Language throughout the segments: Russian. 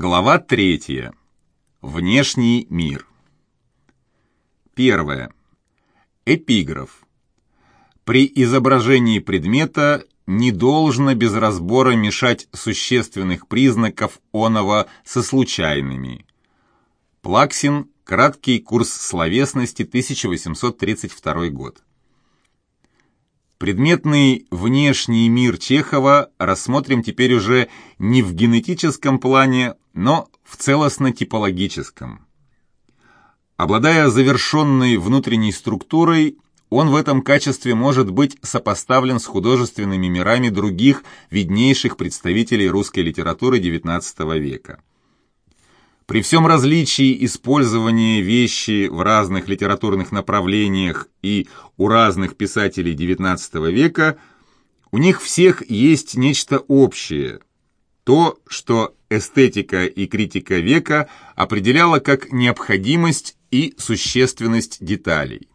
Глава третья. Внешний мир. Первое. Эпиграф. При изображении предмета не должно без разбора мешать существенных признаков оного со случайными. Плаксин. Краткий курс словесности, 1832 год. Предметный внешний мир Чехова рассмотрим теперь уже не в генетическом плане, но в целостно-типологическом. Обладая завершенной внутренней структурой, он в этом качестве может быть сопоставлен с художественными мирами других виднейших представителей русской литературы XIX века. При всем различии использования вещи в разных литературных направлениях и у разных писателей XIX века, у них всех есть нечто общее. То, что эстетика и критика века определяла как необходимость и существенность деталей.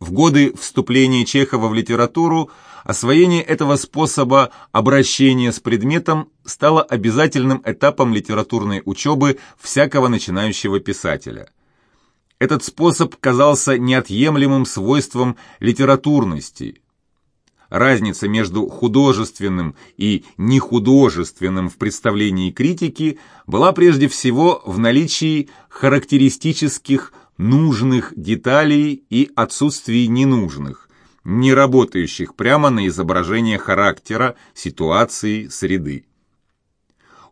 В годы вступления Чехова в литературу освоение этого способа обращения с предметом стало обязательным этапом литературной учебы всякого начинающего писателя. Этот способ казался неотъемлемым свойством литературности. Разница между художественным и нехудожественным в представлении критики была прежде всего в наличии характеристических нужных деталей и отсутствии ненужных, не работающих прямо на изображение характера, ситуации, среды.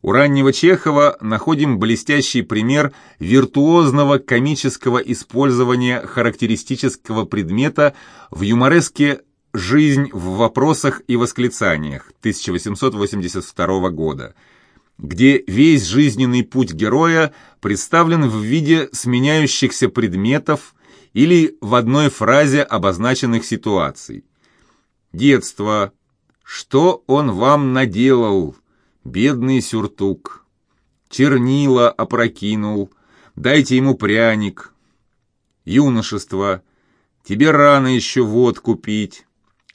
У раннего Чехова находим блестящий пример виртуозного комического использования характеристического предмета в юмореске «Жизнь в вопросах и восклицаниях» 1882 года, где весь жизненный путь героя представлен в виде сменяющихся предметов или в одной фразе обозначенных ситуаций. Детство. Что он вам наделал, бедный сюртук? Чернила опрокинул, дайте ему пряник. Юношество. Тебе рано еще водку пить.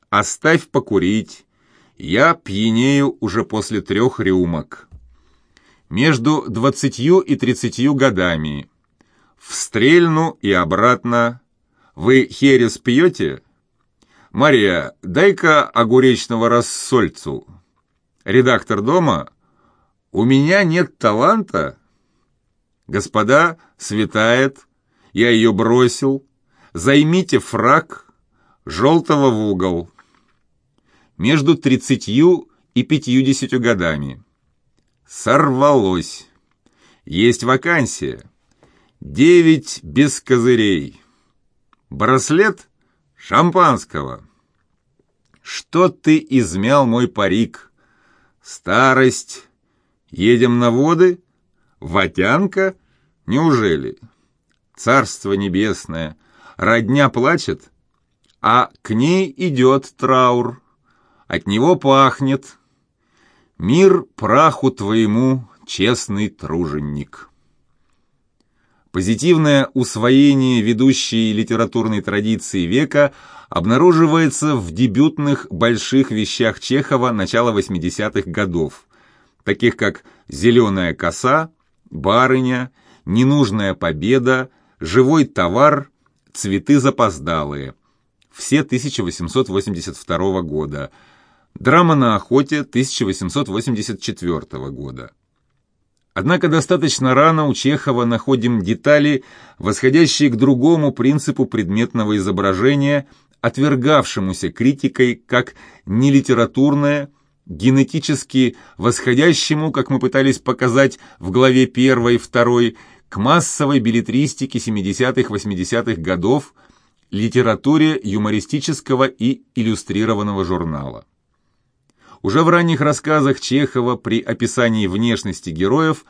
Оставь покурить. Я пьянею уже после трех рюмок между двадцатью и тридцатью годами. В Стрельну и обратно. Вы херес пьете? Мария, дай-ка огуречного рассольцу. Редактор дома? У меня нет таланта. Господа, светает. Я ее бросил. Займите фраг. Желтого в угол. Между тридцатью и пятьюдесятью годами. Сорвалось. Есть вакансия. Девять без козырей. Браслет шампанского. Что ты измял мой парик? Старость. Едем на воды? Водянка? Неужели? Царство небесное. Родня плачет, а к ней идет траур. От него пахнет Мир праху твоему, честный труженик. Позитивное усвоение ведущей литературной традиции века обнаруживается в дебютных больших вещах Чехова начала 80-х годов, таких как «Зеленая коса», «Барыня», «Ненужная победа», «Живой товар», «Цветы запоздалые». Все 1882 года – Драма на охоте 1884 года. Однако достаточно рано у Чехова находим детали, восходящие к другому принципу предметного изображения, отвергавшемуся критикой как нелитературное, генетически восходящему, как мы пытались показать в главе 1 и 2, к массовой билетристике 70-80-х годов, литературе юмористического и иллюстрированного журнала. Уже в ранних рассказах Чехова при описании внешности героев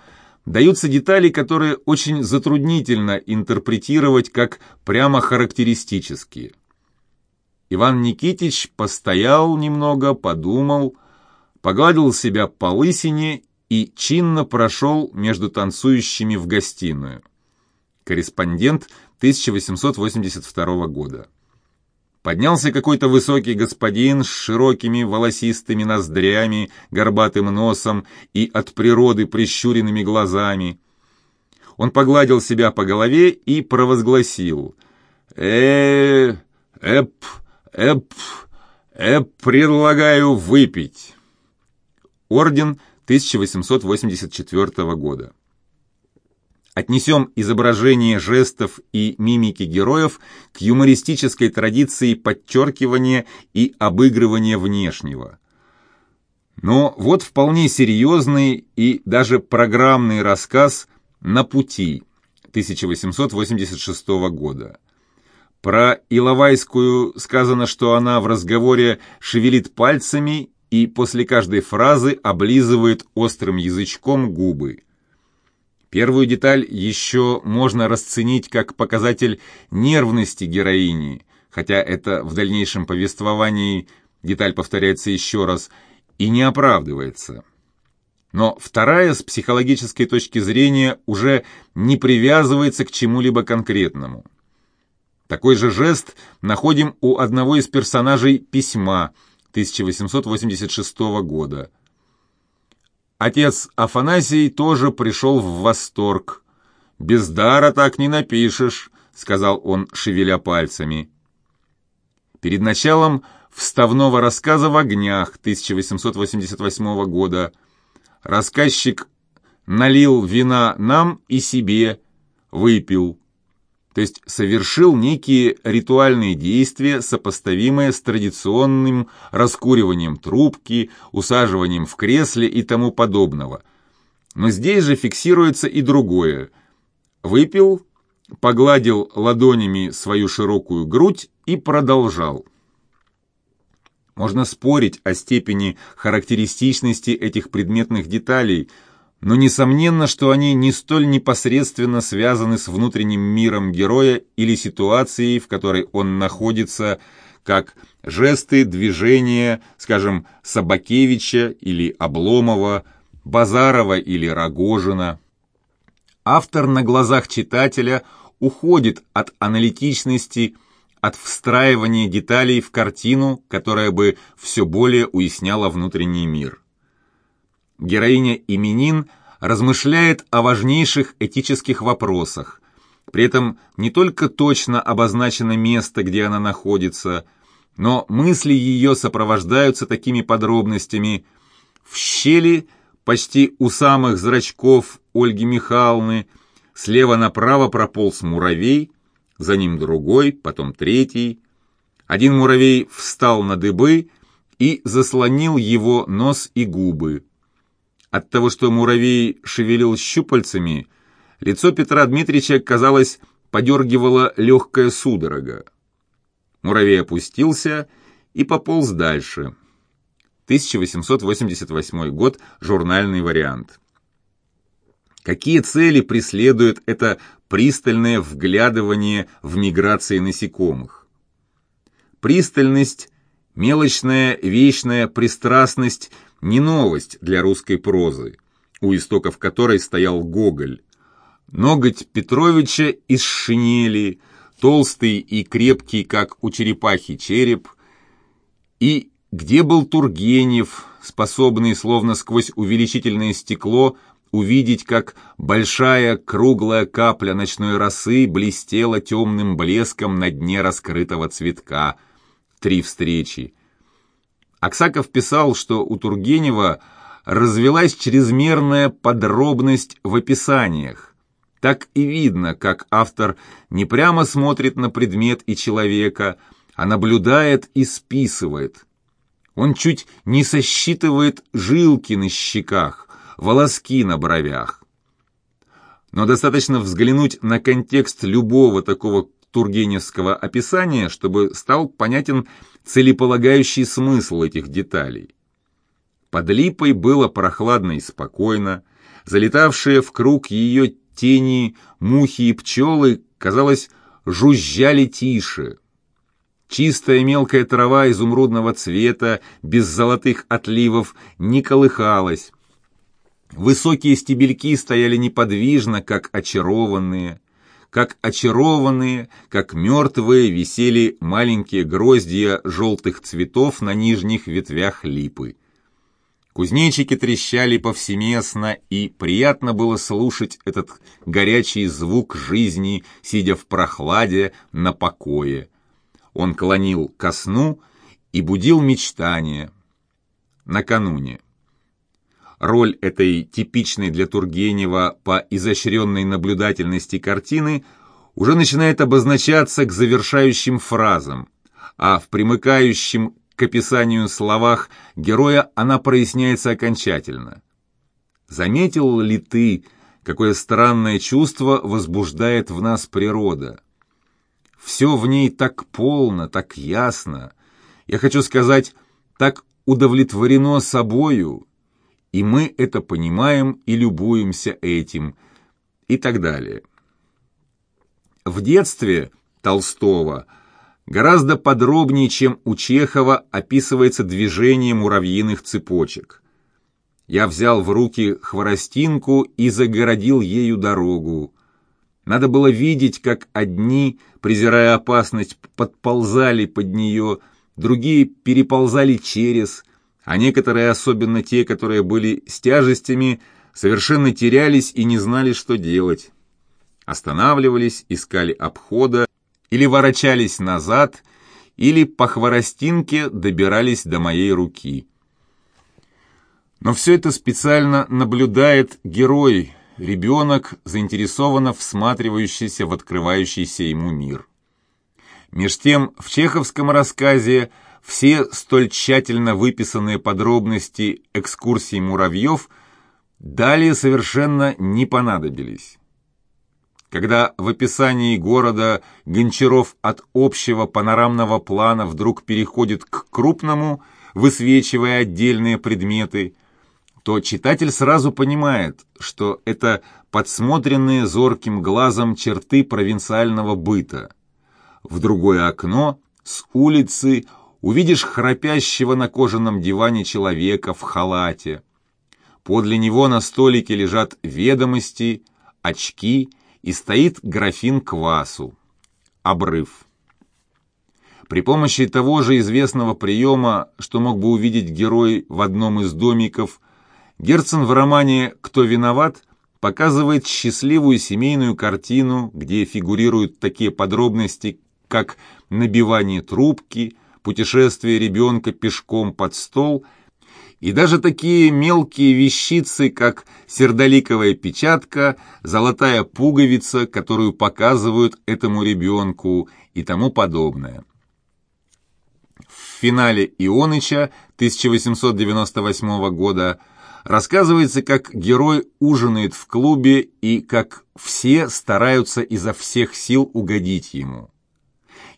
даются детали, которые очень затруднительно интерпретировать как прямо характеристические. Иван Никитич постоял немного, подумал, погладил себя по лысине и чинно прошел между танцующими в гостиную. Корреспондент 1882 года. Поднялся какой-то высокий господин с широкими волосистыми ноздрями, горбатым носом и от природы прищуренными глазами. Он погладил себя по голове и провозгласил э эп, эп, эп, предлагаю выпить». Орден 1884 года. Отнесем изображение жестов и мимики героев к юмористической традиции подчеркивания и обыгрывания внешнего. Но вот вполне серьезный и даже программный рассказ «На пути» 1886 года. Про Иловайскую сказано, что она в разговоре шевелит пальцами и после каждой фразы облизывает острым язычком губы. Первую деталь еще можно расценить как показатель нервности героини, хотя это в дальнейшем повествовании деталь повторяется еще раз и не оправдывается. Но вторая с психологической точки зрения уже не привязывается к чему-либо конкретному. Такой же жест находим у одного из персонажей письма 1886 года – Отец Афанасий тоже пришел в восторг. «Без дара так не напишешь», — сказал он, шевеля пальцами. Перед началом вставного рассказа в огнях 1888 года рассказчик налил вина нам и себе, выпил то есть совершил некие ритуальные действия, сопоставимые с традиционным раскуриванием трубки, усаживанием в кресле и тому подобного. Но здесь же фиксируется и другое. Выпил, погладил ладонями свою широкую грудь и продолжал. Можно спорить о степени характеристичности этих предметных деталей – но несомненно, что они не столь непосредственно связаны с внутренним миром героя или ситуацией, в которой он находится, как жесты, движения, скажем, Собакевича или Обломова, Базарова или Рогожина. Автор на глазах читателя уходит от аналитичности, от встраивания деталей в картину, которая бы все более уясняла внутренний мир. Героиня Именин размышляет о важнейших этических вопросах. При этом не только точно обозначено место, где она находится, но мысли ее сопровождаются такими подробностями. В щели, почти у самых зрачков Ольги Михайловны, слева направо прополз муравей, за ним другой, потом третий. Один муравей встал на дыбы и заслонил его нос и губы. От того, что муравей шевелил щупальцами, лицо Петра Дмитриевича, казалось, подергивало легкая судорога. Муравей опустился и пополз дальше. 1888 год, журнальный вариант. Какие цели преследует это пристальное вглядывание в миграции насекомых? Пристальность, мелочная, вечная пристрастность не новость для русской прозы, у истоков которой стоял Гоголь. Ноготь Петровича из шинели, толстый и крепкий, как у черепахи, череп. И где был Тургенев, способный, словно сквозь увеличительное стекло, увидеть, как большая круглая капля ночной росы блестела темным блеском на дне раскрытого цветка. Три встречи. Аксаков писал, что у Тургенева развелась чрезмерная подробность в описаниях. Так и видно, как автор не прямо смотрит на предмет и человека, а наблюдает и списывает. Он чуть не сосчитывает жилки на щеках, волоски на бровях. Но достаточно взглянуть на контекст любого такого тургеневского описания, чтобы стал понятен целеполагающий смысл этих деталей. Под липой было прохладно и спокойно, залетавшие в круг ее тени мухи и пчелы, казалось, жужжали тише. Чистая мелкая трава изумрудного цвета, без золотых отливов, не колыхалась. Высокие стебельки стояли неподвижно, как очарованные. Как очарованные, как мертвые висели маленькие гроздья желтых цветов на нижних ветвях липы. Кузнечики трещали повсеместно, и приятно было слушать этот горячий звук жизни, сидя в прохладе на покое. Он клонил ко сну и будил мечтания. Накануне. Роль этой типичной для Тургенева по изощренной наблюдательности картины уже начинает обозначаться к завершающим фразам, а в примыкающем к описанию словах героя она проясняется окончательно. Заметил ли ты, какое странное чувство возбуждает в нас природа? Все в ней так полно, так ясно. Я хочу сказать, так удовлетворено собою, и мы это понимаем и любуемся этим, и так далее. В детстве Толстого гораздо подробнее, чем у Чехова, описывается движение муравьиных цепочек. Я взял в руки хворостинку и загородил ею дорогу. Надо было видеть, как одни, презирая опасность, подползали под нее, другие переползали через, а некоторые, особенно те, которые были с тяжестями, совершенно терялись и не знали, что делать. Останавливались, искали обхода, или ворочались назад, или по хворостинке добирались до моей руки. Но все это специально наблюдает герой, ребенок, заинтересованно всматривающийся в открывающийся ему мир. Меж тем, в чеховском рассказе – все столь тщательно выписанные подробности экскурсий муравьев далее совершенно не понадобились. Когда в описании города Гончаров от общего панорамного плана вдруг переходит к крупному, высвечивая отдельные предметы, то читатель сразу понимает, что это подсмотренные зорким глазом черты провинциального быта. В другое окно с улицы увидишь храпящего на кожаном диване человека в халате. Подле него на столике лежат ведомости, очки и стоит графин квасу. Обрыв. При помощи того же известного приема, что мог бы увидеть герой в одном из домиков, Герцен в романе «Кто виноват» показывает счастливую семейную картину, где фигурируют такие подробности, как набивание трубки, путешествие ребенка пешком под стол и даже такие мелкие вещицы, как сердоликовая печатка, золотая пуговица, которую показывают этому ребенку и тому подобное. В финале Ионыча 1898 года рассказывается, как герой ужинает в клубе и как все стараются изо всех сил угодить ему.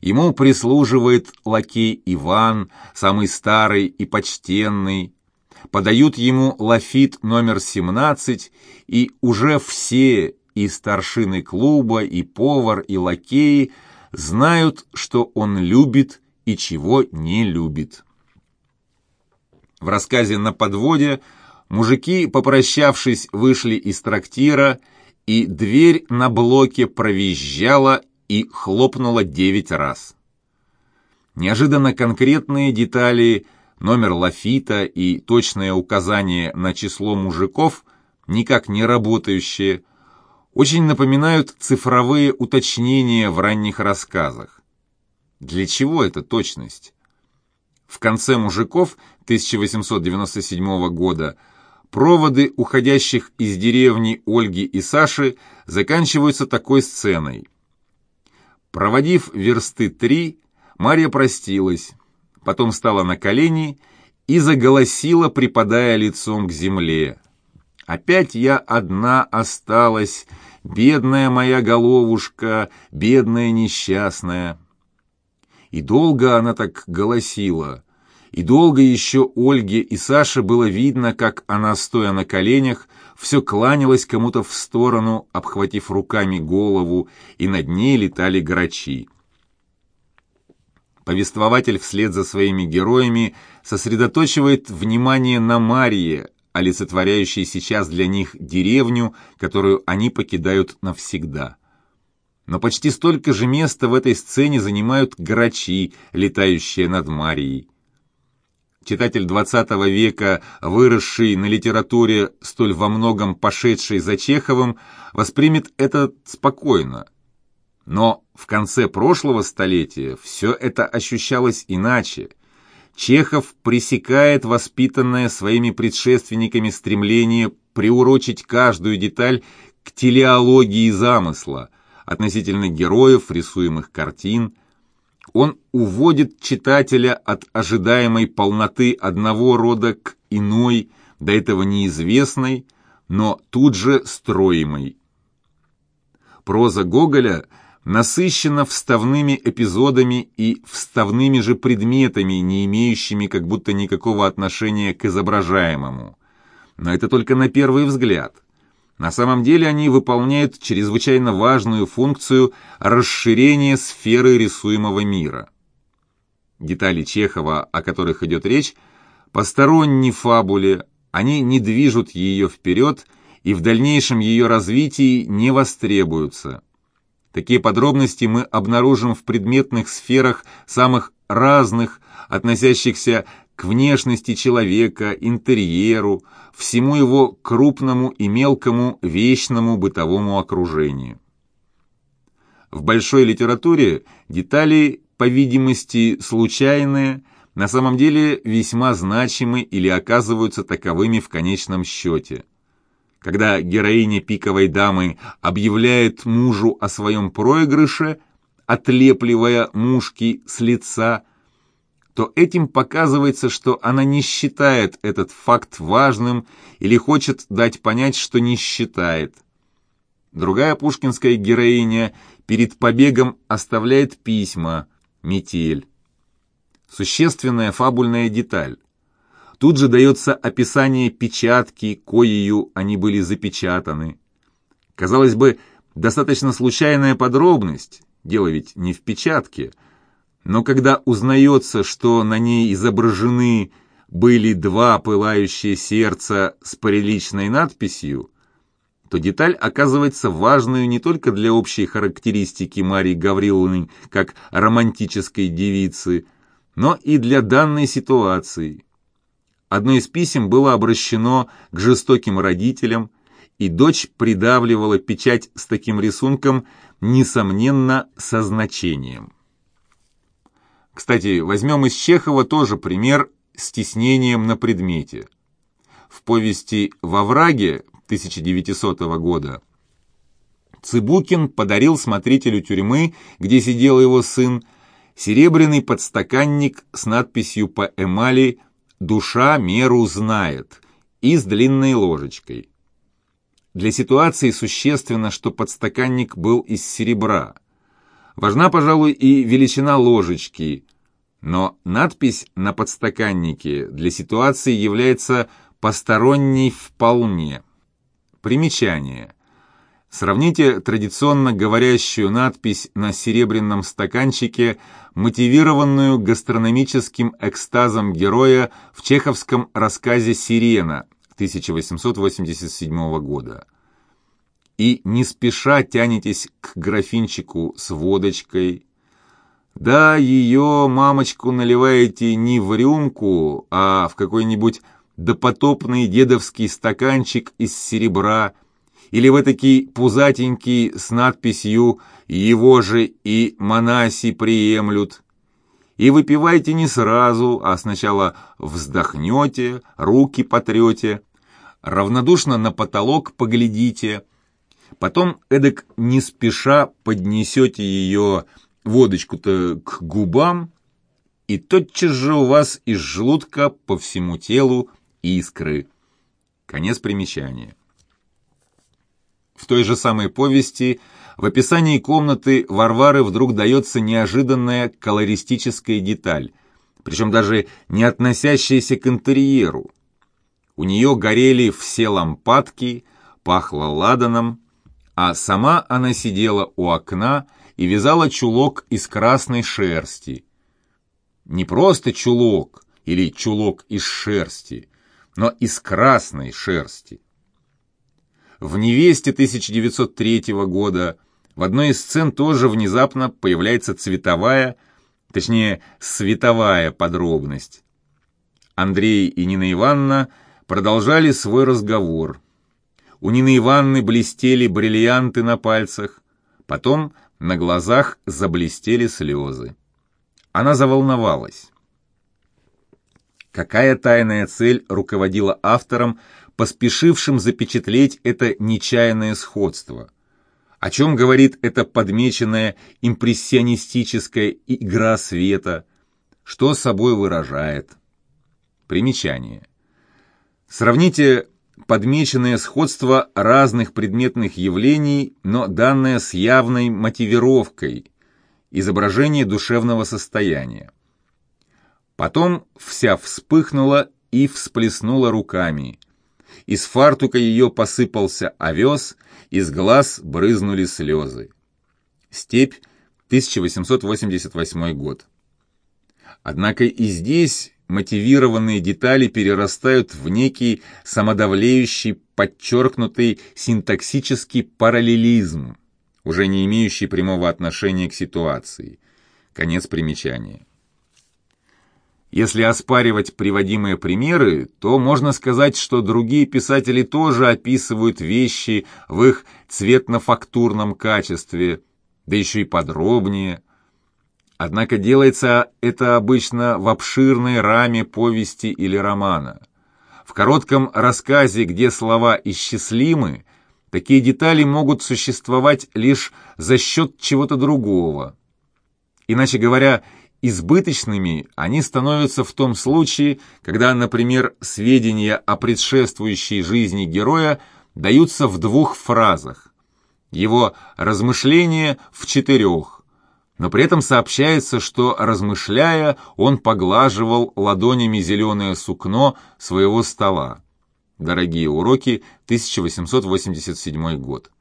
Ему прислуживает лакей Иван, самый старый и почтенный. Подают ему лафит номер 17, и уже все, и старшины клуба, и повар, и лакеи, знают, что он любит и чего не любит. В рассказе «На подводе» мужики, попрощавшись, вышли из трактира, и дверь на блоке провизжала и хлопнула девять раз. Неожиданно конкретные детали, номер лафита и точное указание на число мужиков, никак не работающие, очень напоминают цифровые уточнения в ранних рассказах. Для чего эта точность? В конце «Мужиков» 1897 года проводы уходящих из деревни Ольги и Саши заканчиваются такой сценой – Проводив версты три, Марья простилась, потом стала на колени и заголосила, припадая лицом к земле. «Опять я одна осталась, бедная моя головушка, бедная несчастная». И долго она так голосила, и долго еще Ольге и Саше было видно, как она, стоя на коленях, все кланялась кому-то в сторону, обхватив руками голову, и над ней летали грачи. Повествователь вслед за своими героями сосредоточивает внимание на Марии, олицетворяющей сейчас для них деревню, которую они покидают навсегда. но почти столько же места в этой сцене занимают грачи, летающие над Марией. Читатель XX века, выросший на литературе, столь во многом пошедший за Чеховым, воспримет это спокойно. Но в конце прошлого столетия все это ощущалось иначе. Чехов пресекает воспитанное своими предшественниками стремление приурочить каждую деталь к телеологии замысла относительно героев, рисуемых картин – он уводит читателя от ожидаемой полноты одного рода к иной, до этого неизвестной, но тут же строимой. Проза Гоголя насыщена вставными эпизодами и вставными же предметами, не имеющими как будто никакого отношения к изображаемому. Но это только на первый взгляд – на самом деле они выполняют чрезвычайно важную функцию расширения сферы рисуемого мира. Детали Чехова, о которых идет речь, посторонней фабуле, они не движут ее вперед и в дальнейшем ее развитии не востребуются. Такие подробности мы обнаружим в предметных сферах самых разных, относящихся к внешности человека, интерьеру, всему его крупному и мелкому вечному бытовому окружению. В большой литературе детали, по видимости, случайные, на самом деле весьма значимы или оказываются таковыми в конечном счете. Когда героиня пиковой дамы объявляет мужу о своем проигрыше, отлепливая мушки с лица – то этим показывается, что она не считает этот факт важным или хочет дать понять, что не считает. Другая пушкинская героиня перед побегом оставляет письма, метель. Существенная фабульная деталь. Тут же дается описание печатки, коею они были запечатаны. Казалось бы, достаточно случайная подробность, дело ведь не в печатке – но когда узнается, что на ней изображены были два пылающие сердца с приличной надписью, то деталь оказывается важной не только для общей характеристики Марии Гавриловны как романтической девицы, но и для данной ситуации. Одно из писем было обращено к жестоким родителям, и дочь придавливала печать с таким рисунком, несомненно, со значением. Кстати, возьмем из Чехова тоже пример с тиснением на предмете. В повести «Во враге» 1900 года Цыбукин подарил смотрителю тюрьмы, где сидел его сын, серебряный подстаканник с надписью по эмали «Душа меру знает» и с длинной ложечкой. Для ситуации существенно, что подстаканник был из серебра – Важна, пожалуй, и величина ложечки, но надпись на подстаканнике для ситуации является посторонней вполне. Примечание. Сравните традиционно говорящую надпись на серебряном стаканчике, мотивированную гастрономическим экстазом героя в чеховском рассказе «Сирена» 1887 года и не спеша тянетесь к графинчику с водочкой. Да, ее, мамочку, наливаете не в рюмку, а в какой-нибудь допотопный дедовский стаканчик из серебра или в этакий пузатенький с надписью «Его же и монаси приемлют». И выпивайте не сразу, а сначала вздохнете, руки потрете, равнодушно на потолок поглядите – Потом эдак не спеша поднесете ее водочку-то к губам, и тотчас же у вас из желудка по всему телу искры. Конец примечания. В той же самой повести в описании комнаты Варвары вдруг дается неожиданная колористическая деталь, причем даже не относящаяся к интерьеру. У нее горели все лампадки, пахло ладаном, а сама она сидела у окна и вязала чулок из красной шерсти. Не просто чулок или чулок из шерсти, но из красной шерсти. В «Невесте» 1903 года В одной из сцен тоже внезапно появляется цветовая, точнее, световая подробность. Андрей и Нина Ивановна продолжали свой разговор. У Нины Ивановны блестели бриллианты на пальцах, потом на глазах заблестели слезы. Она заволновалась. Какая тайная цель руководила автором, поспешившим запечатлеть это нечаянное сходство? О чем говорит эта подмеченная импрессионистическая игра света? Что собой выражает? Примечание. Сравните подмеченное сходство разных предметных явлений, но данное с явной мотивировкой, изображение душевного состояния. Потом вся вспыхнула и всплеснула руками. Из фартука ее посыпался овес, из глаз брызнули слезы. Степь, 1888 год. Однако и здесь мотивированные детали перерастают в некий самодавлеющий, подчеркнутый синтаксический параллелизм, уже не имеющий прямого отношения к ситуации. Конец примечания. Если оспаривать приводимые примеры, то можно сказать, что другие писатели тоже описывают вещи в их цветно-фактурном качестве, да еще и подробнее. Однако делается это обычно в обширной раме повести или романа. В коротком рассказе, где слова исчислимы, такие детали могут существовать лишь за счет чего-то другого. Иначе говоря, Избыточными они становятся в том случае, когда, например, сведения о предшествующей жизни героя даются в двух фразах, его размышления в четырех, но при этом сообщается, что, размышляя, он поглаживал ладонями зеленое сукно своего стола. Дорогие уроки, 1887 год.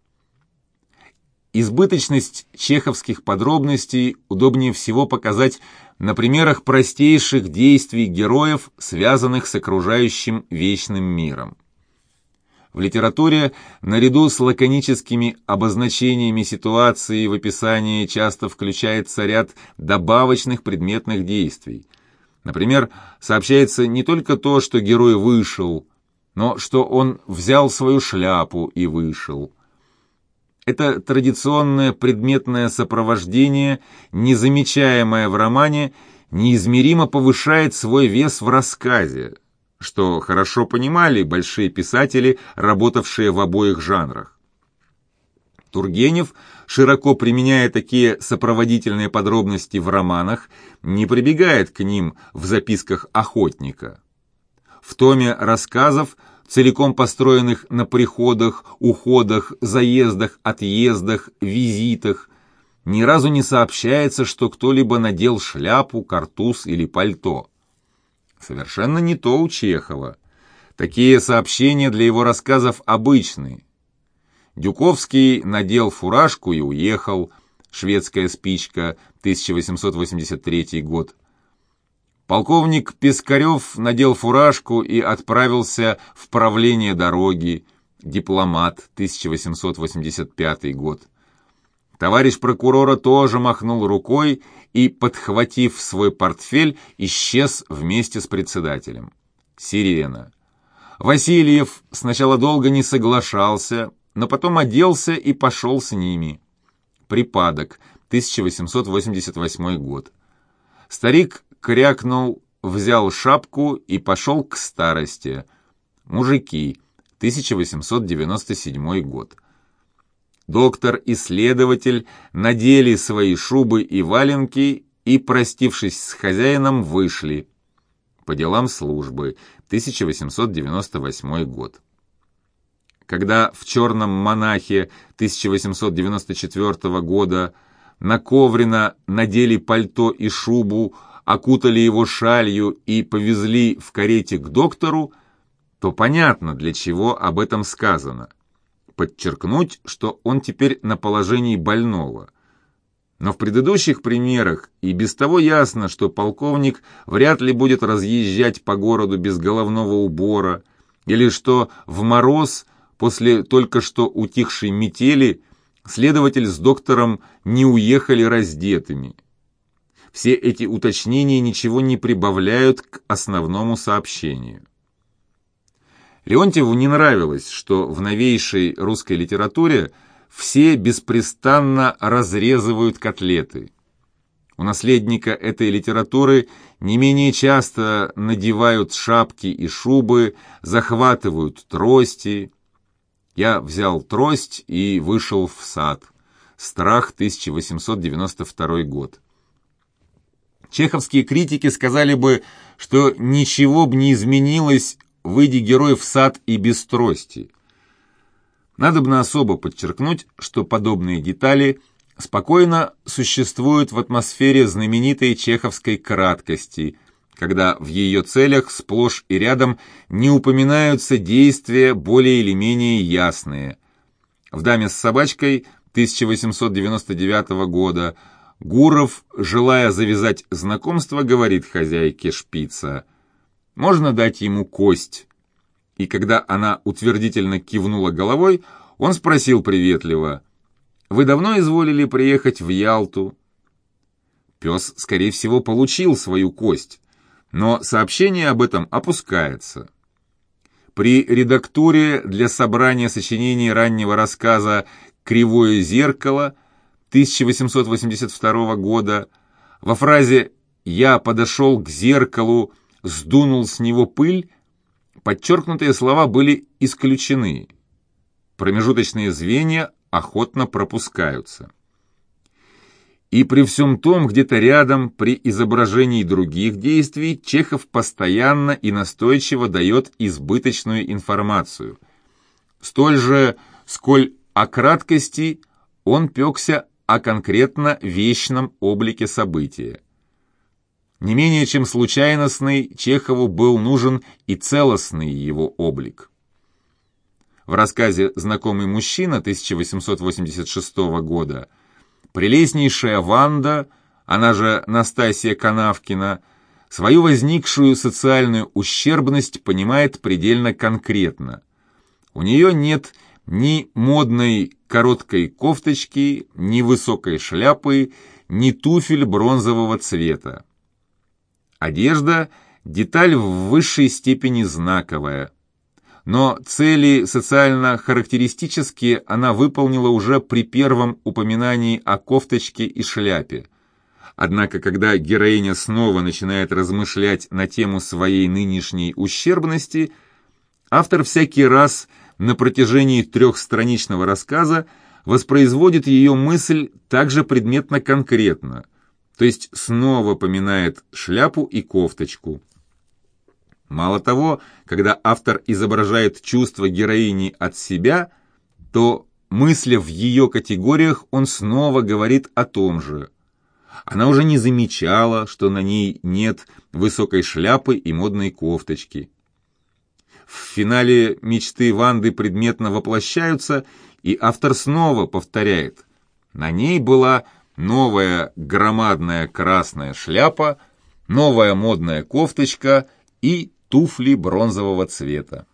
Избыточность чеховских подробностей удобнее всего показать на примерах простейших действий героев, связанных с окружающим вечным миром. В литературе, наряду с лаконическими обозначениями ситуации в описании часто включается ряд добавочных предметных действий. Например, сообщается не только то, что герой вышел, но что он взял свою шляпу и вышел. Это традиционное предметное сопровождение, незамечаемое в романе, неизмеримо повышает свой вес в рассказе, что хорошо понимали большие писатели, работавшие в обоих жанрах. Тургенев, широко применяя такие сопроводительные подробности в романах, не прибегает к ним в записках охотника. В томе рассказов целиком построенных на приходах, уходах, заездах, отъездах, визитах. Ни разу не сообщается, что кто-либо надел шляпу, картуз или пальто. Совершенно не то у Чехова. Такие сообщения для его рассказов обычны. Дюковский надел фуражку и уехал. Шведская спичка, 1883 год. Полковник Пискарев надел фуражку и отправился в правление дороги. Дипломат, 1885 год. Товарищ прокурора тоже махнул рукой и, подхватив свой портфель, исчез вместе с председателем. Сирена. Васильев сначала долго не соглашался, но потом оделся и пошел с ними. Припадок, 1888 год. Старик крякнул, взял шапку и пошел к старости. Мужики, 1897 год. Доктор и следователь надели свои шубы и валенки и, простившись с хозяином, вышли. По делам службы, 1898 год. Когда в «Черном монахе» 1894 года на Коврина надели пальто и шубу, окутали его шалью и повезли в карете к доктору, то понятно, для чего об этом сказано. Подчеркнуть, что он теперь на положении больного. Но в предыдущих примерах и без того ясно, что полковник вряд ли будет разъезжать по городу без головного убора, или что в мороз после только что утихшей метели следователь с доктором не уехали раздетыми. Все эти уточнения ничего не прибавляют к основному сообщению. Леонтьеву не нравилось, что в новейшей русской литературе все беспрестанно разрезывают котлеты. У наследника этой литературы не менее часто надевают шапки и шубы, захватывают трости. Я взял трость и вышел в сад. Страх, 1892 год. Чеховские критики сказали бы, что ничего бы не изменилось выйди герой в сад и без трости. Надо бы особо подчеркнуть, что подобные детали спокойно существуют в атмосфере знаменитой чеховской краткости, когда в ее целях сплошь и рядом не упоминаются действия более или менее ясные. В «Даме с собачкой» 1899 года Гуров, желая завязать знакомство, говорит хозяйке шпица – можно дать ему кость. И когда она утвердительно кивнула головой, он спросил приветливо, «Вы давно изволили приехать в Ялту?» Пес, скорее всего, получил свою кость, но сообщение об этом опускается. При редактуре для собрания сочинений раннего рассказа «Кривое зеркало» 1882 года во фразе «Я подошел к зеркалу» сдунул с него пыль, подчеркнутые слова были исключены. Промежуточные звенья охотно пропускаются. И при всем том, где-то рядом, при изображении других действий, Чехов постоянно и настойчиво дает избыточную информацию. Столь же, сколь о краткости, он пекся о конкретно вечном облике события. Не менее чем случайностный, Чехову был нужен и целостный его облик. В рассказе «Знакомый мужчина» 1886 года прелестнейшая Ванда, она же Настасья Канавкина, свою возникшую социальную ущербность понимает предельно конкретно. У нее нет ни модной короткой кофточки, ни высокой шляпы, ни туфель бронзового цвета. Одежда – деталь в высшей степени знаковая. Но цели социально-характеристические она выполнила уже при первом упоминании о кофточке и шляпе. Однако, когда героиня снова начинает размышлять на тему своей нынешней ущербности, автор всякий раз на протяжении трехстраничного рассказа воспроизводит ее мысль также предметно-конкретно – то есть снова поминает шляпу и кофточку. Мало того, когда автор изображает чувство героини от себя, то, мысля в ее категориях, он снова говорит о том же. Она уже не замечала, что на ней нет высокой шляпы и модной кофточки. В финале мечты Ванды предметно воплощаются, и автор снова повторяет. На ней была новая громадная красная шляпа, новая модная кофточка и туфли бронзового цвета.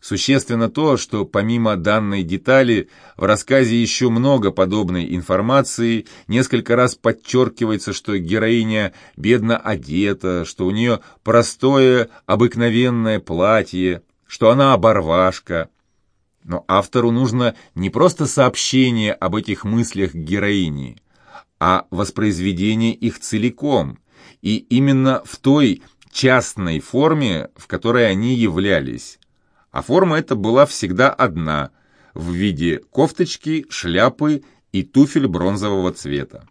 Существенно то, что помимо данной детали в рассказе еще много подобной информации, несколько раз подчеркивается, что героиня бедно одета, что у нее простое обыкновенное платье, что она оборвашка – но автору нужно не просто сообщение об этих мыслях героини, а воспроизведение их целиком, и именно в той частной форме, в которой они являлись. А форма эта была всегда одна, в виде кофточки, шляпы и туфель бронзового цвета.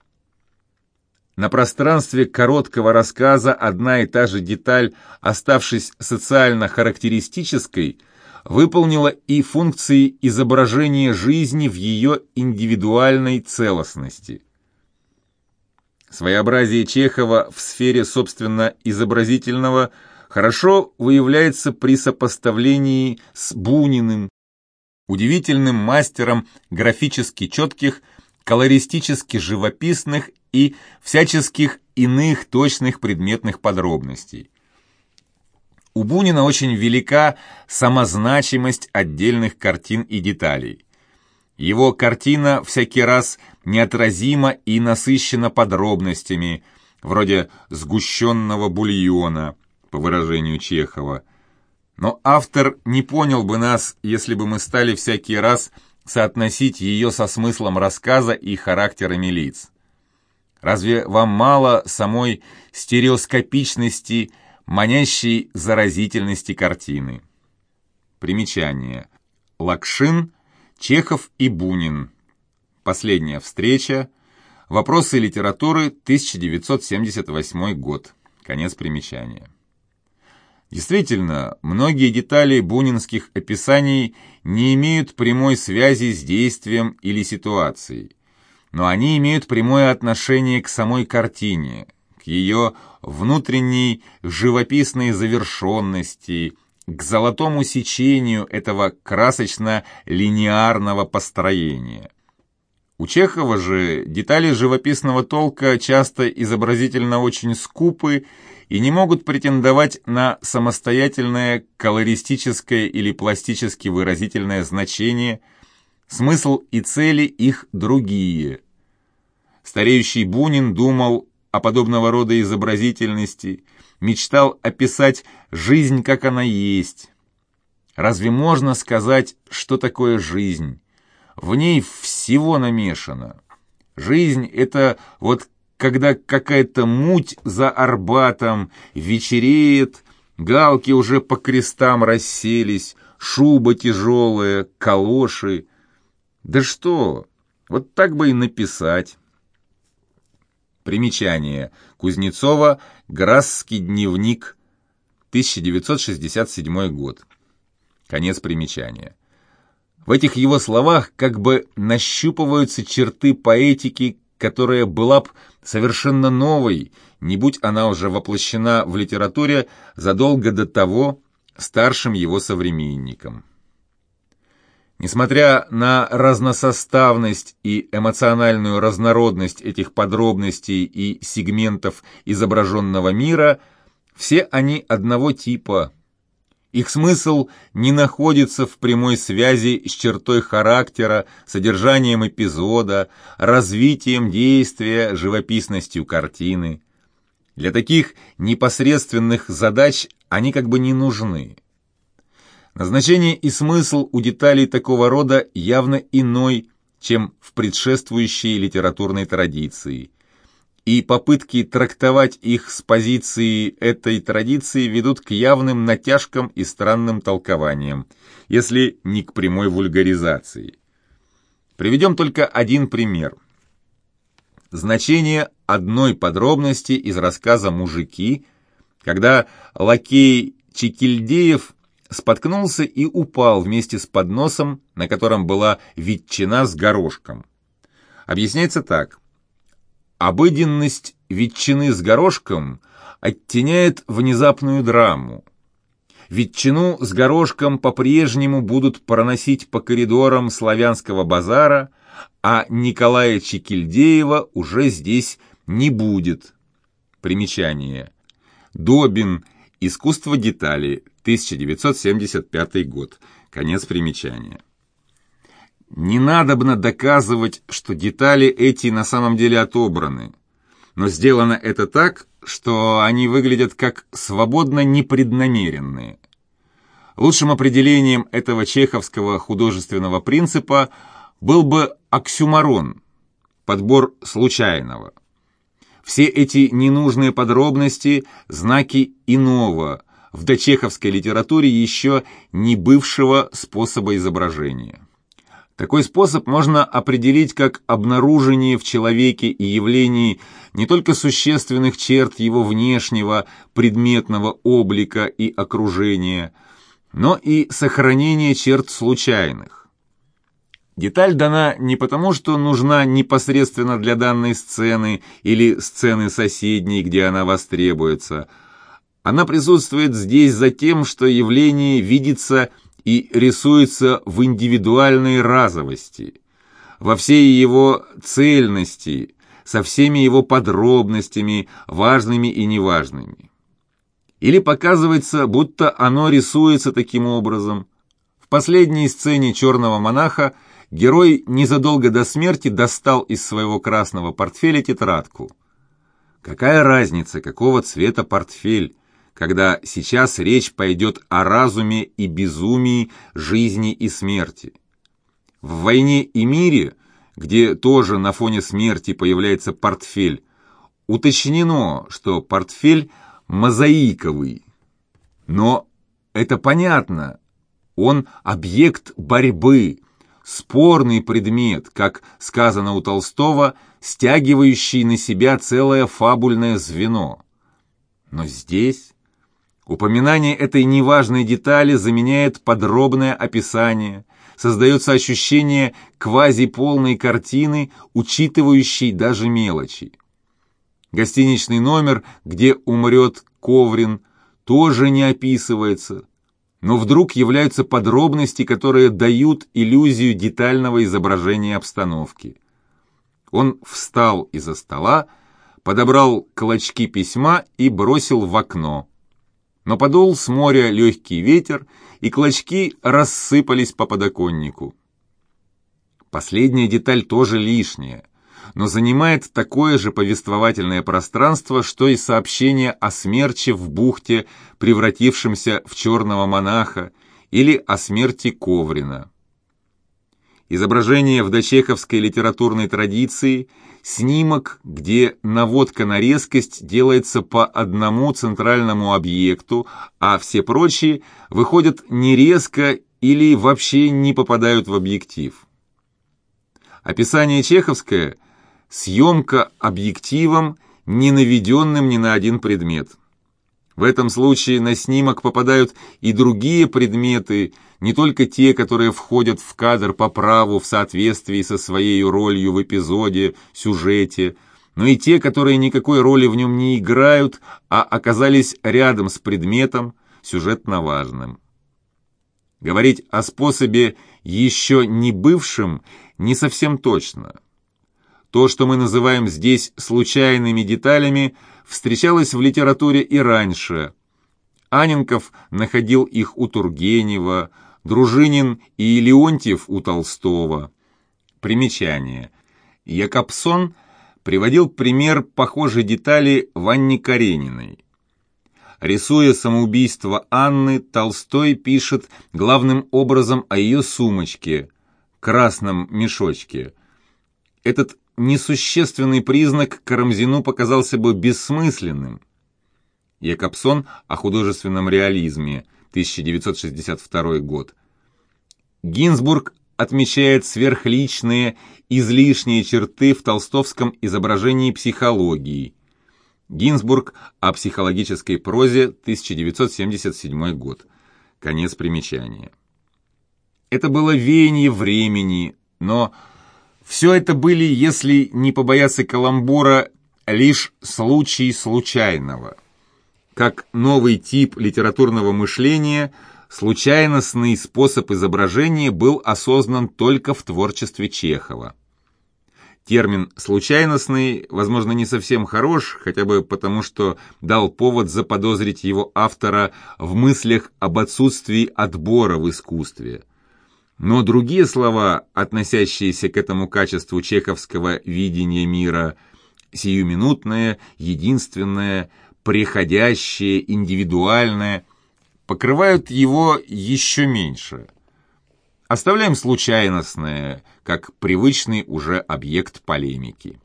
На пространстве короткого рассказа одна и та же деталь, оставшись социально характеристической, выполнила и функции изображения жизни в ее индивидуальной целостности. Своеобразие Чехова в сфере, собственно, изобразительного хорошо выявляется при сопоставлении с Буниным, удивительным мастером графически четких, колористически живописных и всяческих иных точных предметных подробностей. У Бунина очень велика самозначимость отдельных картин и деталей. Его картина всякий раз неотразима и насыщена подробностями, вроде сгущенного бульона, по выражению Чехова. Но автор не понял бы нас, если бы мы стали всякий раз соотносить ее со смыслом рассказа и характерами лиц. Разве вам мало самой стереоскопичности, манящей заразительности картины? Примечание. Лакшин, Чехов и Бунин. Последняя встреча. Вопросы литературы, 1978 год. Конец примечания. Действительно, многие детали бунинских описаний не имеют прямой связи с действием или ситуацией, но они имеют прямое отношение к самой картине, ее внутренней живописной завершенности, к золотому сечению этого красочно-линеарного построения. У Чехова же детали живописного толка часто изобразительно очень скупы и не могут претендовать на самостоятельное колористическое или пластически выразительное значение, смысл и цели их другие. Стареющий Бунин думал о подобного рода изобразительности, мечтал описать жизнь, как она есть. Разве можно сказать, что такое жизнь? В ней всего намешано. Жизнь — это вот когда какая-то муть за Арбатом вечереет, галки уже по крестам расселись, шуба тяжелая, калоши. Да что, вот так бы и написать. Примечание. Кузнецова, Грасский дневник, 1967 год. Конец примечания. В этих его словах как бы нащупываются черты поэтики, которая была б совершенно новой, не будь она уже воплощена в литературе задолго до того старшим его современником. Несмотря на разносоставность и эмоциональную разнородность этих подробностей и сегментов изображенного мира, все они одного типа – их смысл не находится в прямой связи с чертой характера, содержанием эпизода, развитием действия, живописностью картины. Для таких непосредственных задач они как бы не нужны. Назначение и смысл у деталей такого рода явно иной, чем в предшествующей литературной традиции – и попытки трактовать их с позиции этой традиции ведут к явным натяжкам и странным толкованиям, если не к прямой вульгаризации. Приведем только один пример. Значение одной подробности из рассказа «Мужики», когда лакей Чекильдеев споткнулся и упал вместе с подносом, на котором была ветчина с горошком. Объясняется так. Обыденность ветчины с горошком оттеняет внезапную драму. Ветчину с горошком по-прежнему будут проносить по коридорам славянского базара, а Николая Чекильдеева уже здесь не будет. Примечание. Добин. Искусство детали. 1975 год. Конец примечания. Не надобно доказывать, что детали эти на самом деле отобраны. Но сделано это так, что они выглядят как свободно непреднамеренные. Лучшим определением этого чеховского художественного принципа был бы оксюмарон, подбор случайного. Все эти ненужные подробности – знаки иного, в дочеховской литературе еще не бывшего способа изображения. Такой способ можно определить как обнаружение в человеке и явлении не только существенных черт его внешнего предметного облика и окружения, но и сохранение черт случайных. Деталь дана не потому, что нужна непосредственно для данной сцены или сцены соседней, где она востребуется. Она присутствует здесь за тем, что явление видится и рисуется в индивидуальной разовости, во всей его цельности, со всеми его подробностями, важными и неважными. Или показывается, будто оно рисуется таким образом. В последней сцене «Черного монаха» герой незадолго до смерти достал из своего красного портфеля тетрадку. Какая разница, какого цвета портфель, когда сейчас речь пойдет о разуме и безумии жизни и смерти? В «Войне и мире», где тоже на фоне смерти появляется портфель, уточнено, что портфель мозаиковый. Но это понятно, он объект борьбы, спорный предмет, как сказано у Толстого, стягивающий на себя целое фабульное звено. Но здесь упоминание этой неважной детали заменяет подробное описание, создается ощущение квазиполной картины, учитывающей даже мелочи. Гостиничный номер, где умрет Коврин, тоже не описывается, но вдруг являются подробности, которые дают иллюзию детального изображения обстановки. Он встал из-за стола, подобрал клочки письма и бросил в окно. Но подул с моря легкий ветер, и клочки рассыпались по подоконнику. Последняя деталь тоже лишняя, но занимает такое же повествовательное пространство, что и сообщение о смерче в бухте, превратившемся в черного монаха, или о смерти Коврина. Изображение в дочеховской литературной традиции – снимок, где наводка на резкость делается по одному центральному объекту, а все прочие выходят не резко или вообще не попадают в объектив. Описание чеховское – съемка объективом, не наведенным ни на один предмет. В этом случае на снимок попадают и другие предметы, не только те, которые входят в кадр по праву в соответствии со своей ролью в эпизоде, сюжете, но и те, которые никакой роли в нем не играют, а оказались рядом с предметом, сюжетно важным. Говорить о способе еще не бывшем не совсем точно – то, что мы называем здесь случайными деталями, встречалось в литературе и раньше. Аненков находил их у Тургенева, Дружинин и Леонтьев у Толстого. Примечание. Якобсон приводил пример похожей детали в Карениной. Рисуя самоубийство Анны, Толстой пишет главным образом о ее сумочке, красном мешочке. Этот несущественный признак Карамзину показался бы бессмысленным. Якобсон о художественном реализме, 1962 год. Гинзбург отмечает сверхличные, излишние черты в толстовском изображении психологии. Гинзбург о психологической прозе, 1977 год. Конец примечания. Это было веяние времени, но все это были, если не побояться каламбура, лишь случаи случайного. Как новый тип литературного мышления, случайностный способ изображения был осознан только в творчестве Чехова. Термин «случайностный», возможно, не совсем хорош, хотя бы потому, что дал повод заподозрить его автора в мыслях об отсутствии отбора в искусстве. Но другие слова, относящиеся к этому качеству чеховского видения мира, сиюминутное, единственное, приходящее, индивидуальное, покрывают его еще меньше. Оставляем случайностное, как привычный уже объект полемики.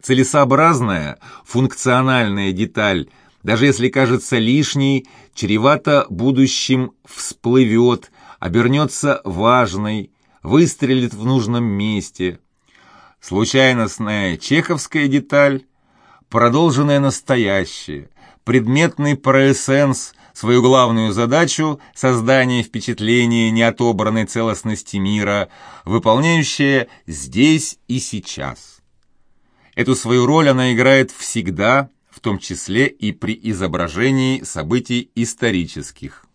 Целесообразная, функциональная деталь, даже если кажется лишней, чревато будущим всплывет, обернется важной, выстрелит в нужном месте. Случайностная чеховская деталь, продолженное настоящее, предметный проэссенс, свою главную задачу – создание впечатления неотобранной целостности мира, выполняющее здесь и сейчас. Эту свою роль она играет всегда, в том числе и при изображении событий исторических.